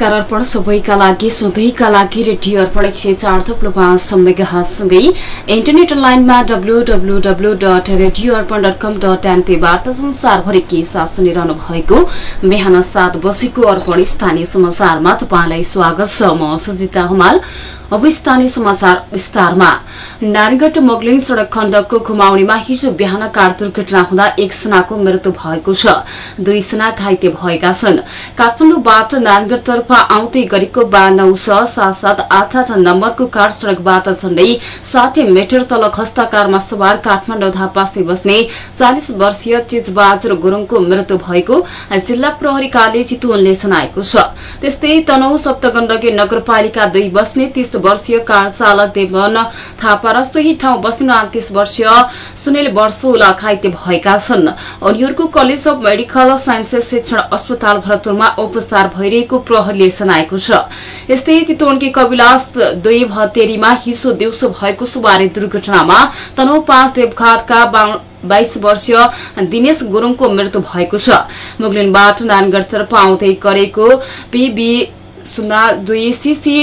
नमस्कार अर्पण सबैका लागि सधैँका लागि रेडियो अर्पण एक सय चार थप्लो पाँच मेगासँगै इन्टरनेट लाइनमा W W W dot radio Arpan dot com dot एनपीबाट संसारभरि के साथ सुनिरहनु भएको बिहान सात बजेको अर्पण स्थानीय समाचारमा तपाईँलाई स्वागत छ। म सुजिता हुमाल अब स्थानीय समाचार विस्तारमा। नारायणगढ मोगलिङ सड़क खण्डको घुमाउनीमा हिजो बिहान कार दुर्घटना हुँदा एकजनाको मृत्यु भएको छ। दुईजना घाइते भएका छन्। काठमाडौँबाट नारायणगढ़तर्फ आउँदै गरेको बा नौ छ सात सात आठ आठ नम्बरको कार सड़कबाट झण्डै साठी मिटर तल खस्ता कारमा सवार काठमाडौँ धापासे बस्ने चालिस वर्षीय चिजबहादुर गुरूङको मृत्यु भएको जिल्ला प्रहरीकाले चितवनले जनाएको छ। त्यस्तै तनहु सप्तगण्डकी नगरपालिका दुई बस्ने तीस वर्षीय कार चालक देवन थापा र सोही ठाउँ बस्ने उन्तिस वर्षीय सुनिल वर्षोला घाइते भएका छन्। उनीहरूको कलेज अफ मेडिकल साइन्सेस शिक्षण अस्पताल भरतपुरमा उपचार भइरहेको प्रहरीले जनाएको छ। यस्तै चितवनकी कविलास दुई भतेरीमा हिजो दिउँसो भएको सुबारी दुर्घटनामा तनौ पाँच देवघाटका बाइस वर्षीय दिनेश गुरूङको मृत्यु भएको छ। मुगलिनबाट नानगढ़तर्फ आउँदै गरेको पीबी शून्य दुई सीसी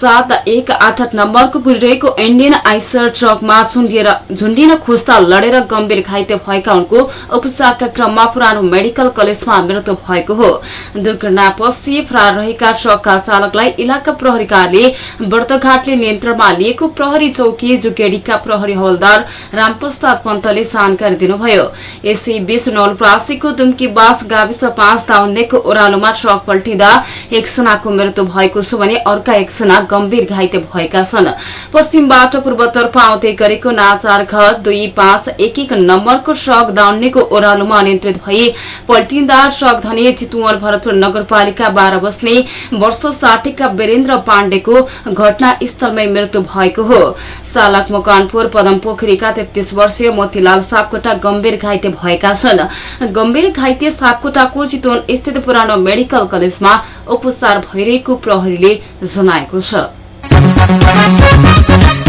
सात एक आठ आठ नम्बरको गुडिरहेको इण्डियन आइसर ट्रकमा झुण्डिन खोज्दा लडेर गम्भीर घाइते भएका उनको उपचारका क्रममा पुरानो मेडिकल कलेजमा मृत्यु भएको हो। दुर्घटनापछि फरार रहेका ट्रकका चालकलाई इलाका प्रहरीकाले व्रतघाटले नियन्त्रणमा लिएको प्रहरी चौकी जुगेडीका प्रहरी हवलदार रामप्रसाद पन्तले जानकारी दिनुभयो। यसैबीच नौलप्रासीको दुम्की बास गाविस पाँच दाउन्नेको ओह्रालोमा ट्रक पल्टिँदा एकजनाको मृत्यु भएको छ भने अर्का एकजना गम्भीर घाइते भएका छन्। पश्चिमबाट पूर्वतर्फ आउँदै गरेको नाचार घर दुई पाँच एक एक नम्बरको ट्रक दाउन्नेको ओह्रालोमा अनियन्त्रित भई पल्टिँदा ट्रक धनी चितुवन भरतपुर नगरपालिका बाह्र बस्ने वर्ष साठीका वीरेन्द्र पाण्डेको घटनास्थलमै मृत्यु भएको हो। चालक मकवानपुर पदम पोखरीका तेत्तीस वर्षीय मोतीलाल सापकोटा गम्भीर घाइते भएका छन्। गम्भीर घाइते सापकोटाको चितवन स्थित पुरानो मेडिकल कलेजमा उपचार भइरहेको प्रहरीले जनाएको छ। Thank you.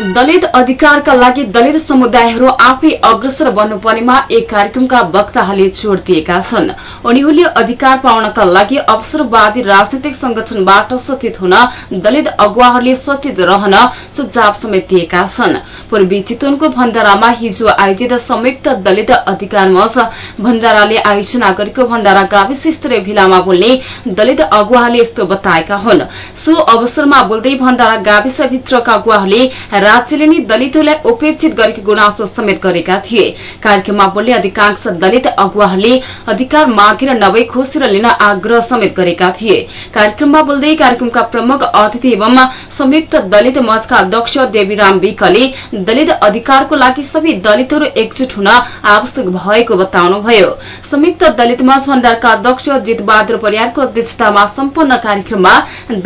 दलित अधिकारका लागि दलित समुदायहरू आफै अग्रसर बन्नुपर्नेमा एक कार्यक्रमका वक्ताहरूले जोड़ दिएका छन्। उनीहरूले अधिकार पाउनका लागि अवसरवादी राजनैतिक संगठनबाट सचेत हुन दलित अगुवाहरूले सचेत रहन सुझाव समेत दिएका छन्। पूर्वी चितवनको भण्डारामा हिजो आयोजित संयुक्त दलित अधिकार मञ्च भण्डाराले आयोजना गरेको भण्डारा गाविस स्तरीय भिलामा बोल्ने दलित अगुवाहरूले यस्तो बताएका हुन्। सो अवसरमा बोल्दै भण्डारा गाविसभित्रका अगुवाहरूले राज्यले नै दलितहरूलाई उपेक्षित गरेको गुनासो समेत गरेका थिए। कार्यक्रममा बोल्ने अधिकांश दलित अगुवाहरूले अधिकार मागेर नभई खोसेर लिन आग्रह समेत गरेका थिए। कार्यक्रममा बोल्दै कार्यक्रमका प्रमुख अतिथि एवं संयुक्त दलित मञ्चका अध्यक्ष देवीराम विकले दलित अधिकारको लागि सबै दलितहरू एकजुट हुन आवश्यक भएको बताउनुभयो। संयुक्त दलित मञ्च भण्डारका अध्यक्ष जितबहादुर परियारको अध्यक्षतामा सम्पन्न कार्यक्रममा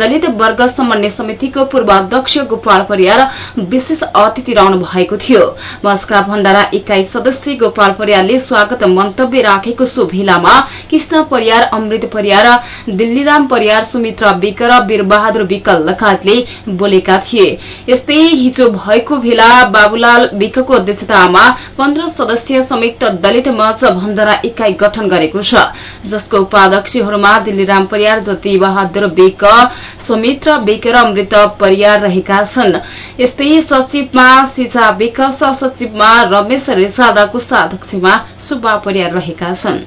दलित वर्ग समन्वय समितिको पूर्व अध्यक्ष गोपाल परियार विशेष अतिथि रहनु भएको थियो। मस्का भण्डारा इकाई सदस्य गोपाल परियारले स्वागत मन्तव्य राखेको सो भेलामा कृष्ण परियार अमृत परियार दिल्लीराम परियार सुमित्रा विक र वीरबहादुर विकल लगायतले बोलेका थिए। यस्तै हिजो भएको भेला बाबुलाल विकको अध्यक्षतामा पन्ध्र सदस्यीय संयुक्त दलित मञ्च भण्डारा इकाई गठन गरेको छ। जसको उपाध्यक्षहरूमा दिल्लीराम परियार ज्योति बहादुर विक सुमित्रा विक र अमृत परियार रहेका छन्। यस्तै सचिवमा सिजा विकास सचिवमा रमेश रिजाल र कोषाध्यक्षमा सुब्बा परियार रहेका छन्।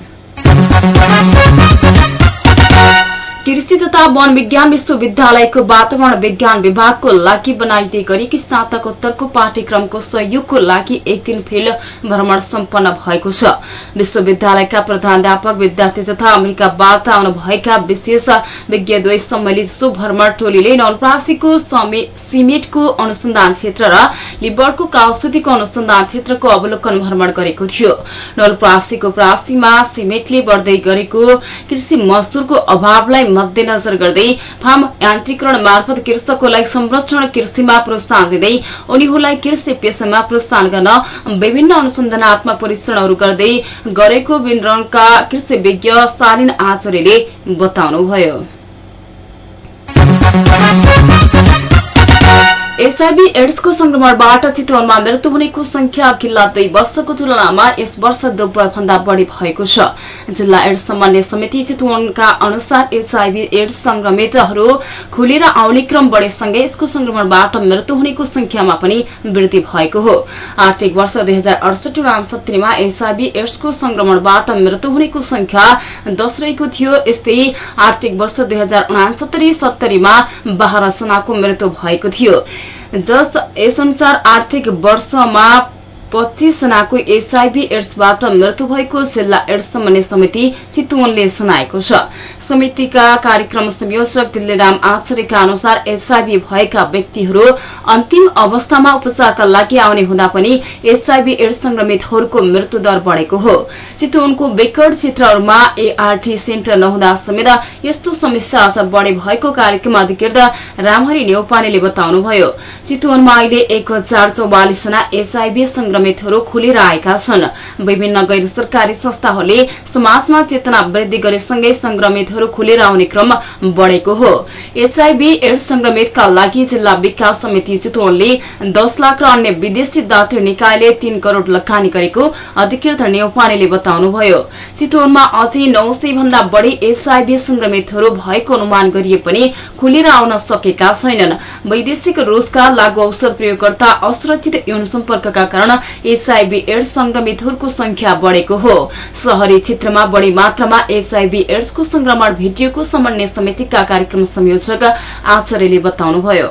कृषि तथा वन विज्ञान विश्वविद्यालयको वातावरण विज्ञान विभागको लागि बनाइदिए गरेकी स्नातकोत्तरको पाठ्यक्रमको सहयोगको लागि एक दिन फिल्ड भ्रमण सम्पन्न भएको छ। विश्वविद्यालयका प्रधानध्यापक विद्यार्थी तथा अमेरिकाबाट आउनुभएका विशेष विज्ञद्वय सम्मिलित सो भ्रमण टोलीले नवलप्रासीको सिमेटको अनुसन्धान क्षेत्र र लिबरको काउसुतीको अनुसन्धान क्षेत्रको अवलोकन भ्रमण गरेको थियो। नवलप्रासीको प्रासीमा सिमेटले बढ्दै गरेको कृषि मजदूरको अभावलाई मध्यनजर गर्दै फार्म यान्त्रिकरण मार्फत कृषकहरूलाई संरक्षण कृषिमा प्रोत्साहन दिँदै उनीहरूलाई कृषि पेसामा प्रोत्साहन गर्न विभिन्न अनुसन्धानत्मक परीक्षणहरू गर्दै गरेको विवरणका कृषि विज्ञ शालिन आचार्यले बताउनुभयो। एचआईभी एड्सको संक्रमणबाट चितवनमा मृत्यु हुनेको संख्या अघिल्ला दुई वर्षको तुलनामा यस वर्ष दोब्बर भन्दा बढ़ी भएको छ। जिल्ला एड्स समन्वय समिति चितवनका अनुसार एचआईभी एड्स संक्रमितहरू खुलेर आउने क्रम बढ़ेसँगै यसको संक्रमणबाट मृत्यु हुनेको संख्यामा पनि वृद्धि भएको हो। आर्थिक वर्ष दुई हजार अडसठी उनासत्तरीमा एचआईभी एड्सको संक्रमणबाट मृत्यु हुनेको संख्या दश रहेको थियो। यस्तै आर्थिक वर्ष दुई हजार उनासत्तरी सत्तरीमा बाह्र जनाको मृत्यु भएको थियो। जस यसअनुसार आर्थिक वर्षमा पच्चीस जनाको एचआईभी एड्सबाट मृत्यु भएको जिल्ला एड्स समन्वय समिति चितवनले जनाएको छ। समितिका कार्यक्रम संयोजक दिल्लीराम आचार्यका अनुसार एचआईभी भएका व्यक्तिहरू अन्तिम अवस्थामा उपचारका लागि आउने हुँदा पनि एचआईभी एड्स संक्रमितहरूको मृत्यु दर बढ़ेको हो। चितवनको बेकड क्षेत्रहरूमा एआरटी सेन्टर नहुँदा समेत यस्तो समस्या अझ बढ़े भएको कार्यक्रम अधिकृत रामहरि नेौपानेले बताउनुभयो। चितवनमा अहिले एक हजार चौवालिसजना एचआईभी संक्रमितहरू खुलेर आएका छन्। विभिन्न गैर सरकारी संस्थाहरूले समाजमा चेतना वृद्धि गरेसँगै संक्रमितहरू खुलेर आउने क्रम बढ़ेको हो। एचआईभी एड्स संक्रमितका लागि जिल्ला विकास समिति चितवनले दस लाख र अन्य विदेशी दात्री निकायले तीन करोड़ लगानी गरेको अधिकृत नेौपानेले बताउनुभयो। चितवनमा अझै नौ भन्दा बढ़ी एचआईभी संक्रमितहरू भएको अनुमान गरिए पनि खुलेर आउन सकेका छैनन्। वैदेशिक रोजगार लागू औषध प्रयोगकर्ता असुरक्षित यौन सम्पर्कका कारण एचआईभी एड्स संक्रमितहरूको संख्या बढ़ेको हो। शहरी क्षेत्रमा बढ़ी मात्रामा एचआईभी एड्सको संक्रमण भेटिएको समन्वय समितिका कार्यक्रम संयोजक आचार्यले बताउनुभयो।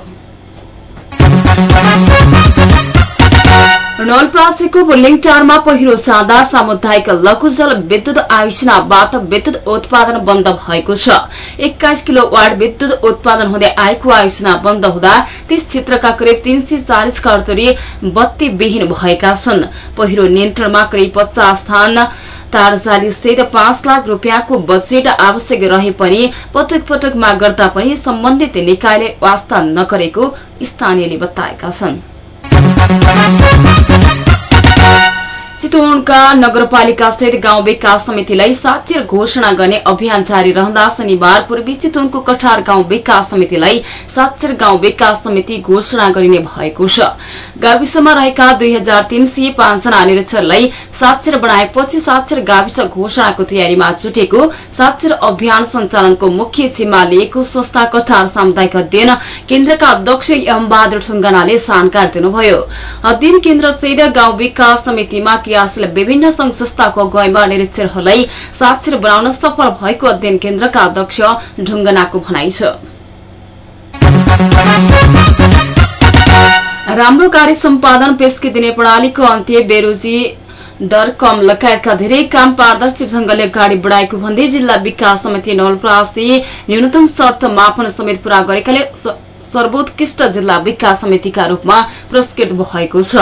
नलप्रासीको बुलिङटारमा पहिरो जाँदा सामुदायिक लघुजल विद्युत आयोजनाबाट विद्युत उत्पादन बन्द भएको छ। एक्काइस किलो वाट विद्युत उत्पादन हुँदै आएको आयोजना बन्द हुँदा त्यस क्षेत्रका करिब तीन सय चालिस घरधुरी बत्तीविहीन भएका छन्। पहिरो नियन्त्रणमा करिब पचास स्थान तारजाली सहित पाँच लाख रूपियाँको बजेट आवश्यक रहे पनि पटक पटक माग गर्दा पनि सम्बन्धित निकायले वास्ता नगरेको स्थानीयले बताएका छन्। Thank you. चितवनका नगरपालिका सहित गाउँ विकास समितिलाई साक्षर घोषणा गर्ने अभियान जारी रहँदा शनिबार पूर्वी चितवनको कठार गाउँ विकास समितिलाई साक्षर गाउँ विकास समिति घोषणा गरिने भएको छ। गाविसमा रहेका दुई हजार तीन सय पाँचजना निरीक्षरलाई साक्षर बनाएपछि साक्षर गाविस घोषणाको तयारीमा जुटेको साक्षर अभियान सञ्चालनको मुख्य जिम्मा लिएको संस्था कठार सामुदायिक अध्ययन केन्द्रका अध्यक्ष एम बहादुर ठुङ्गानाले जानकारी दिनुभयो। अध्ययन केन्द्र सहित गाउँ विकास समितिमा क्रियाशील विभिन्न संघ संस्थाको अगुवाईमा निरीक्षरहरूलाई साक्षर बनाउन सफल भएको अध्ययन केन्द्रका अध्यक्ष ढुङ्गनाको भनाइ छ। राम्रो कार्य सम्पादन पेशकी दिने प्रणालीको अन्त्य बेरोजी दर कम लगायतका धेरै काम पारदर्शी ढंगले अगाडि बढ़ाएको भन्दै जिल्ला विकास समिति नवलप्रासी न्यूनतम शर्त मापन समेत पूरा गरेकाले सर्वोत्कृष्ट जिल्ला विकास समितिका रूपमा पुरस्कृत भएको छ।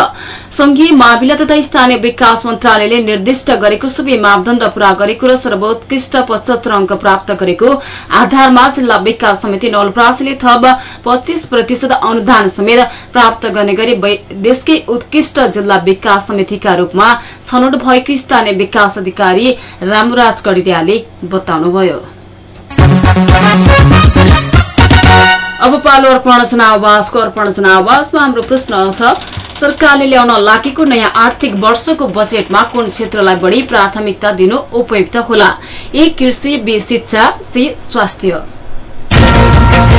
संघीय मामिला तथा स्थानीय विकास मन्त्रालयले निर्दिष्ट गरेको सबै मापदण्ड पूरा गरेको र सर्वोत्कृष्ट पचहत्तर अंक प्राप्त गरेको आधारमा जिल्ला विकास समिति नवलप्रासीले थप पच्चीस प्रतिशत अनुदान समेत प्राप्त गर्ने गरी देशकै उत्कृष्ट जिल्ला विकास समितिका रूपमा छनौट भएको स्थानीय विकास अधिकारी रामराज कडिरियाले बताउनुभयो। अब पालो अर्पण जनावासको अर्पण जनावासमा हाम्रो प्रश्न छ सरकारले ल्याउन लागेको नयाँ आर्थिक वर्षको बजेटमा कुन क्षेत्रलाई बढ़ी प्राथमिकता दिनु उपयुक्त होला? ए कृषि बी शिक्षा सी स्वास्थ्य।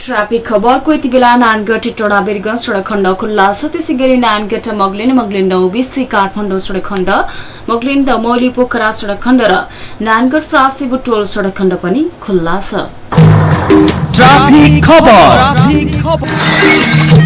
ट्राफिक खबरको यति बेला नानगढ टोडा बेरगंज सड़क खण्ड खुल्ला छ। त्यसै गरी नानगढ मगलिन मगलिन नौबिसी काठमाडौँ सड़क खण्ड मगलिन दमौली पोखरा सड़क खण्ड र नानगढ फ्रासी बुटोल सड़क खण्ड पनि खुल्ला छ।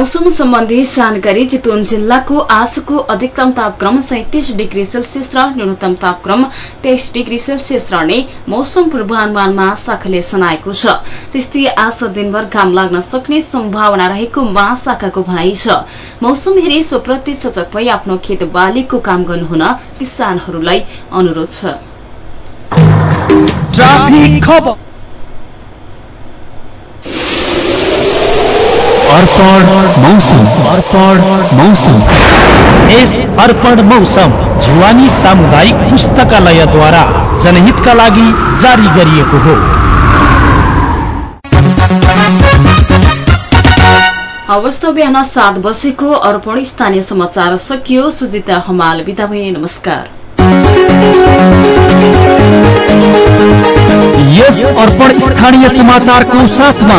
मौसम सम्बन्धी जानकारी चितवन जिल्लाको आजको अधिकतम तापक्रम सैतिस डिग्री सेल्सियस र न्यूनतम तापक्रम तेइस डिग्री सेल्सियस रहने मौसम पूर्वानुमान महाशाखाले जनाएको छ। त्यस्तै आज दिनभर घाम लाग्न सक्ने सम्भावना रहेको महाशाखाको भनाइ छ। मौसम हेरी स्वप्रति सजग भई आफ्नो खेत बालीको काम गर्नुहुन किसानहरूलाई अनुरोध छ ट्राफिक खबर अर्पण मौसम अर्पण मौसम यस अर्पण मौसम जुवानी सामुदायिक पुस्तकालयद्वारा जनहितका लागि जारी गरिएको हो। अवस्था बिहान सात बजेको अर्पण स्थानीय समाचार सकियो सुजिता हमाल बिदा भए नमस्कार। यस अर्पण स्थानीय समाचारको साथमा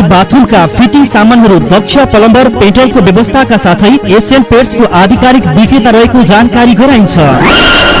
बाथरुमका फिटिङ सामानहरू दक्ष प्लम्बर पेट्रोलको व्यवस्थाका साथै एसियन पेट्सको आधिकारिक विक्रेता रहेको जानकारी गराइन्छ।